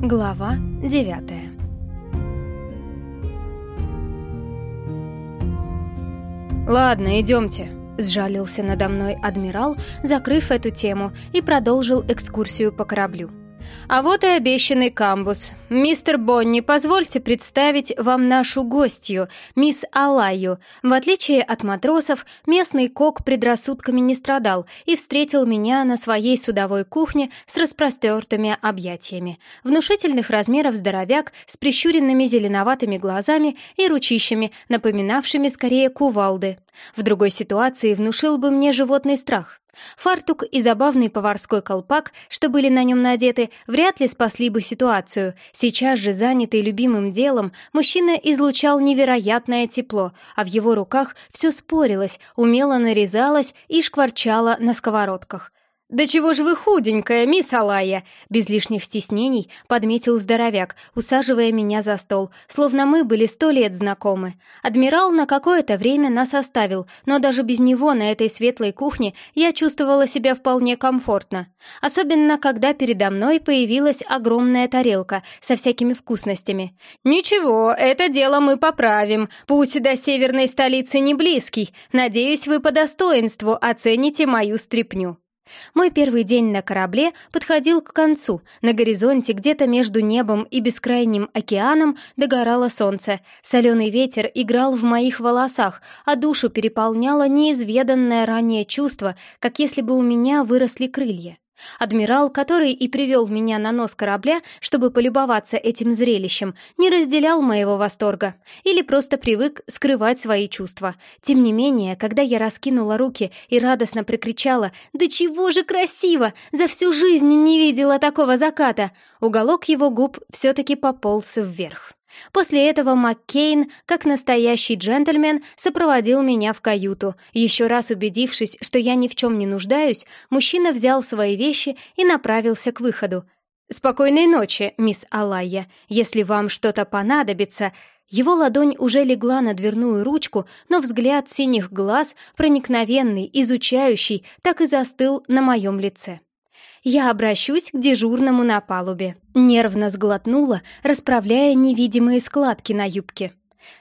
Глава девятая «Ладно, идемте», — сжалился надо мной адмирал, закрыв эту тему, и продолжил экскурсию по кораблю. А вот и обещанный камбус. Мистер Бонни, позвольте представить вам нашу гостью, мисс Алаю. В отличие от матросов, местный кок предрассудками не страдал и встретил меня на своей судовой кухне с распростертыми объятиями. Внушительных размеров здоровяк с прищуренными зеленоватыми глазами и ручищами, напоминавшими скорее кувалды. В другой ситуации внушил бы мне животный страх. Фартук и забавный поварской колпак, что были на нем надеты, вряд ли спасли бы ситуацию. Сейчас же, занятый любимым делом, мужчина излучал невероятное тепло, а в его руках все спорилось, умело нарезалось и шкварчало на сковородках. «Да чего же вы худенькая, мисс Алая!» Без лишних стеснений подметил здоровяк, усаживая меня за стол, словно мы были сто лет знакомы. Адмирал на какое-то время нас оставил, но даже без него на этой светлой кухне я чувствовала себя вполне комфортно. Особенно, когда передо мной появилась огромная тарелка со всякими вкусностями. «Ничего, это дело мы поправим. Путь до северной столицы не близкий. Надеюсь, вы по достоинству оцените мою стряпню». Мой первый день на корабле подходил к концу. На горизонте, где-то между небом и бескрайним океаном, догорало солнце. Соленый ветер играл в моих волосах, а душу переполняло неизведанное ранее чувство, как если бы у меня выросли крылья. Адмирал, который и привел меня на нос корабля, чтобы полюбоваться этим зрелищем, не разделял моего восторга или просто привык скрывать свои чувства. Тем не менее, когда я раскинула руки и радостно прикричала «Да чего же красиво! За всю жизнь не видела такого заката!» уголок его губ все-таки пополз вверх. После этого Маккейн, как настоящий джентльмен, сопроводил меня в каюту. Еще раз убедившись, что я ни в чем не нуждаюсь, мужчина взял свои вещи и направился к выходу. «Спокойной ночи, мисс Алайя. Если вам что-то понадобится...» Его ладонь уже легла на дверную ручку, но взгляд синих глаз, проникновенный, изучающий, так и застыл на моем лице я обращусь к дежурному на палубе». Нервно сглотнула, расправляя невидимые складки на юбке.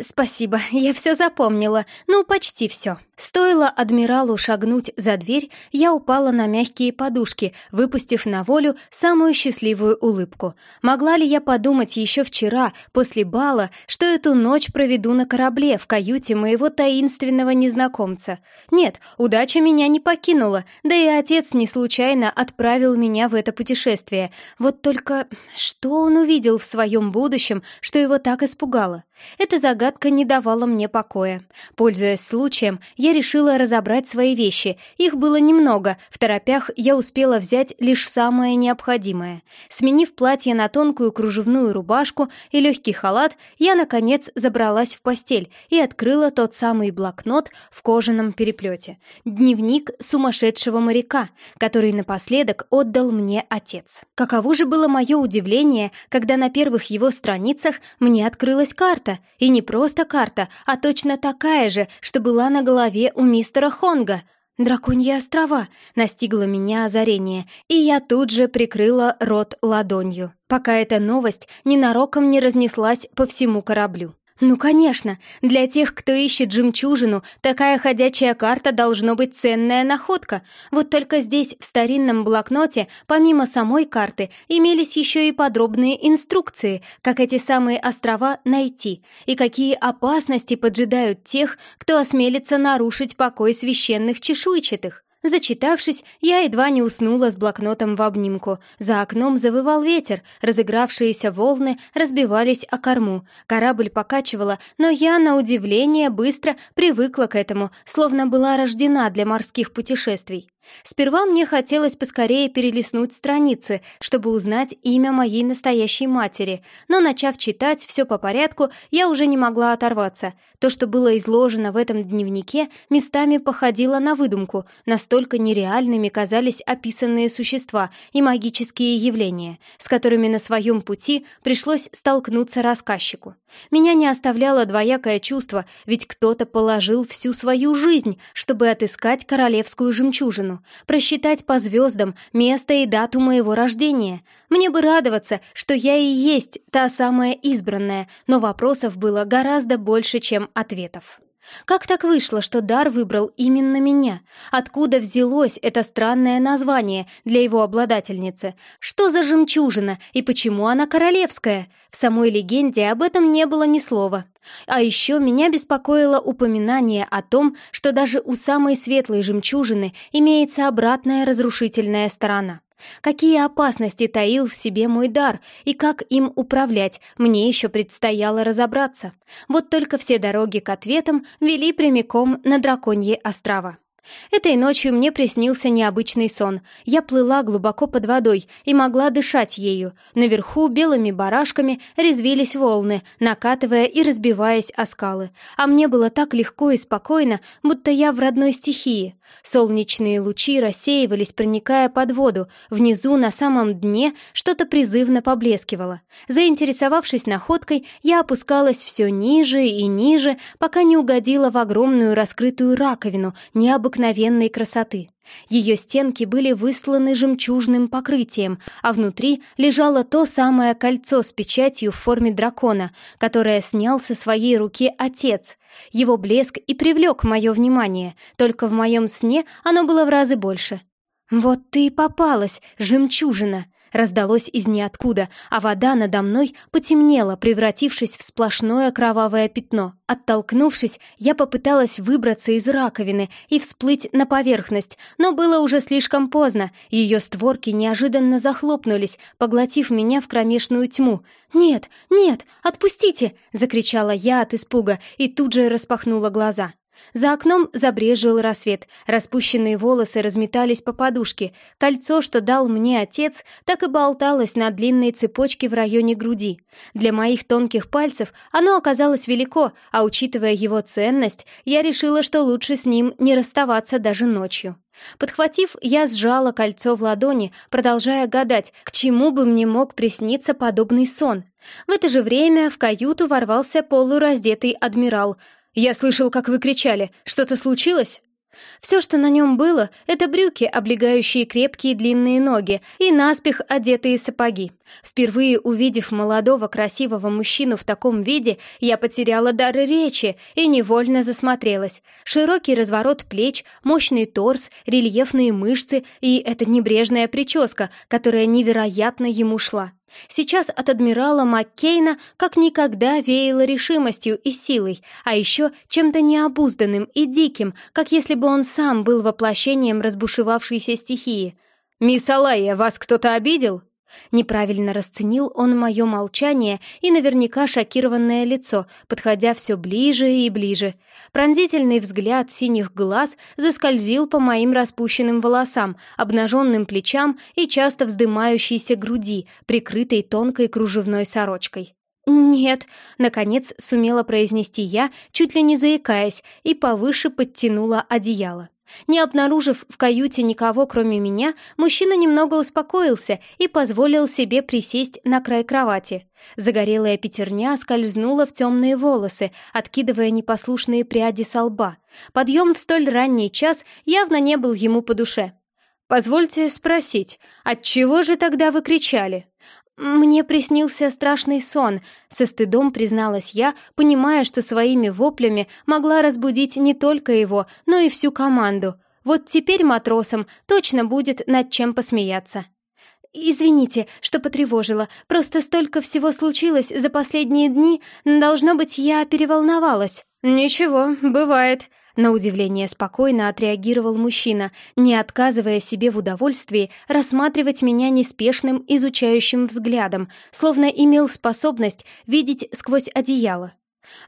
«Спасибо, я все запомнила. Ну, почти все». Стоило адмиралу шагнуть за дверь, я упала на мягкие подушки, выпустив на волю самую счастливую улыбку. Могла ли я подумать еще вчера, после бала, что эту ночь проведу на корабле в каюте моего таинственного незнакомца? Нет, удача меня не покинула, да и отец не случайно отправил меня в это путешествие. Вот только что он увидел в своем будущем, что его так испугало? Эта загадка не давала мне покоя. Пользуясь случаем, я я решила разобрать свои вещи. Их было немного, в торопях я успела взять лишь самое необходимое. Сменив платье на тонкую кружевную рубашку и легкий халат, я, наконец, забралась в постель и открыла тот самый блокнот в кожаном переплете. Дневник сумасшедшего моряка, который напоследок отдал мне отец. Каково же было мое удивление, когда на первых его страницах мне открылась карта. И не просто карта, а точно такая же, что была на голове голове у мистера Хонга. Драконьи острова настигло меня озарение, и я тут же прикрыла рот ладонью, пока эта новость ненароком не разнеслась по всему кораблю. Ну, конечно, для тех, кто ищет жемчужину, такая ходячая карта должно быть ценная находка. Вот только здесь, в старинном блокноте, помимо самой карты, имелись еще и подробные инструкции, как эти самые острова найти, и какие опасности поджидают тех, кто осмелится нарушить покой священных чешуйчатых. Зачитавшись, я едва не уснула с блокнотом в обнимку. За окном завывал ветер, разыгравшиеся волны разбивались о корму. Корабль покачивала, но я, на удивление, быстро привыкла к этому, словно была рождена для морских путешествий. Сперва мне хотелось поскорее перелистнуть страницы, чтобы узнать имя моей настоящей матери, но, начав читать все по порядку, я уже не могла оторваться. То, что было изложено в этом дневнике, местами походило на выдумку, настолько нереальными казались описанные существа и магические явления, с которыми на своем пути пришлось столкнуться рассказчику. Меня не оставляло двоякое чувство, ведь кто-то положил всю свою жизнь, чтобы отыскать королевскую жемчужину, жемчужину, просчитать по звездам место и дату моего рождения. Мне бы радоваться, что я и есть та самая избранная, но вопросов было гораздо больше, чем ответов. Как так вышло, что Дар выбрал именно меня? Откуда взялось это странное название для его обладательницы? Что за жемчужина и почему она королевская? В самой легенде об этом не было ни слова. А еще меня беспокоило упоминание о том, что даже у самой светлой жемчужины имеется обратная разрушительная сторона. Какие опасности таил в себе мой дар и как им управлять, мне еще предстояло разобраться. Вот только все дороги к ответам вели прямиком на драконье острова. Этой ночью мне приснился необычный сон. Я плыла глубоко под водой и могла дышать ею. Наверху белыми барашками резвились волны, накатывая и разбиваясь о скалы. А мне было так легко и спокойно, будто я в родной стихии. Солнечные лучи рассеивались, проникая под воду. Внизу, на самом дне, что-то призывно поблескивало. Заинтересовавшись находкой, я опускалась все ниже и ниже, пока не угодила в огромную раскрытую раковину необыкновенной красоты. Ее стенки были высланы жемчужным покрытием, а внутри лежало то самое кольцо с печатью в форме дракона, которое снял со своей руки отец. Его блеск и привлек мое внимание, только в моем сне оно было в разы больше. «Вот ты и попалась, жемчужина!» Раздалось из ниоткуда, а вода надо мной потемнела, превратившись в сплошное кровавое пятно. Оттолкнувшись, я попыталась выбраться из раковины и всплыть на поверхность, но было уже слишком поздно, ее створки неожиданно захлопнулись, поглотив меня в кромешную тьму. «Нет, нет, отпустите!» — закричала я от испуга и тут же распахнула глаза. За окном забрежил рассвет, распущенные волосы разметались по подушке, кольцо, что дал мне отец, так и болталось на длинной цепочке в районе груди. Для моих тонких пальцев оно оказалось велико, а учитывая его ценность, я решила, что лучше с ним не расставаться даже ночью. Подхватив, я сжала кольцо в ладони, продолжая гадать, к чему бы мне мог присниться подобный сон. В это же время в каюту ворвался полураздетый адмирал — «Я слышал, как вы кричали. Что-то случилось?» Все, что на нем было, это брюки, облегающие крепкие длинные ноги, и наспех одетые сапоги. Впервые увидев молодого красивого мужчину в таком виде, я потеряла дар речи и невольно засмотрелась. Широкий разворот плеч, мощный торс, рельефные мышцы и эта небрежная прическа, которая невероятно ему шла. Сейчас от адмирала Маккейна как никогда веяло решимостью и силой, а еще чем-то необузданным и диким, как если бы он сам был воплощением разбушевавшейся стихии. «Мисс Алайя, вас кто-то обидел?» Неправильно расценил он мое молчание и наверняка шокированное лицо, подходя все ближе и ближе. Пронзительный взгляд синих глаз заскользил по моим распущенным волосам, обнаженным плечам и часто вздымающейся груди, прикрытой тонкой кружевной сорочкой. «Нет», — наконец сумела произнести я, чуть ли не заикаясь, и повыше подтянула одеяло. Не обнаружив в каюте никого, кроме меня, мужчина немного успокоился и позволил себе присесть на край кровати. Загорелая пятерня скользнула в темные волосы, откидывая непослушные пряди со лба. Подъем в столь ранний час явно не был ему по душе. «Позвольте спросить, от чего же тогда вы кричали?» «Мне приснился страшный сон», — со стыдом призналась я, понимая, что своими воплями могла разбудить не только его, но и всю команду. Вот теперь матросам точно будет над чем посмеяться. «Извините, что потревожила. Просто столько всего случилось за последние дни. Должно быть, я переволновалась». «Ничего, бывает», на удивление спокойно отреагировал мужчина, не отказывая себе в удовольствии рассматривать меня неспешным изучающим взглядом, словно имел способность видеть сквозь одеяло.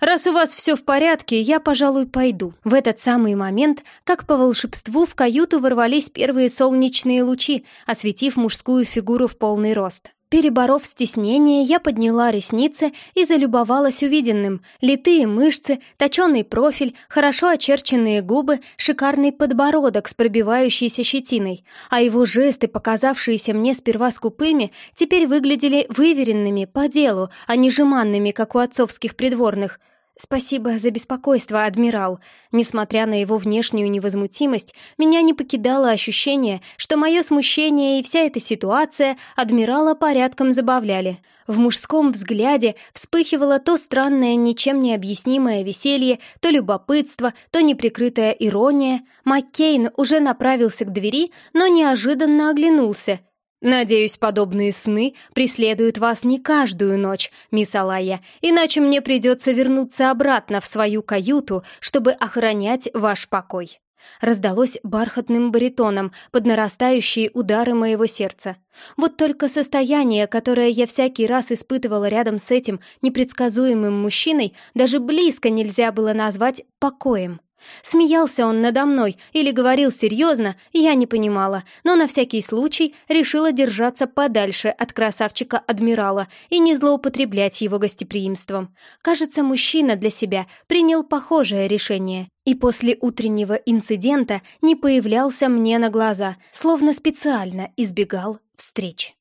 «Раз у вас все в порядке, я, пожалуй, пойду». В этот самый момент, как по волшебству, в каюту ворвались первые солнечные лучи, осветив мужскую фигуру в полный рост. Переборов стеснение, я подняла ресницы и залюбовалась увиденным. Литые мышцы, точеный профиль, хорошо очерченные губы, шикарный подбородок с пробивающейся щетиной. А его жесты, показавшиеся мне сперва скупыми, теперь выглядели выверенными, по делу, а не жеманными, как у отцовских придворных. «Спасибо за беспокойство, адмирал». Несмотря на его внешнюю невозмутимость, меня не покидало ощущение, что мое смущение и вся эта ситуация адмирала порядком забавляли. В мужском взгляде вспыхивало то странное, ничем не объяснимое веселье, то любопытство, то неприкрытая ирония. Маккейн уже направился к двери, но неожиданно оглянулся — Надеюсь, подобные сны преследуют вас не каждую ночь, мисс Алая, иначе мне придется вернуться обратно в свою каюту, чтобы охранять ваш покой. Раздалось бархатным баритоном под нарастающие удары моего сердца. Вот только состояние, которое я всякий раз испытывала рядом с этим непредсказуемым мужчиной, даже близко нельзя было назвать покоем. Смеялся он надо мной или говорил серьезно, я не понимала, но на всякий случай решила держаться подальше от красавчика-адмирала и не злоупотреблять его гостеприимством. Кажется, мужчина для себя принял похожее решение и после утреннего инцидента не появлялся мне на глаза, словно специально избегал встреч.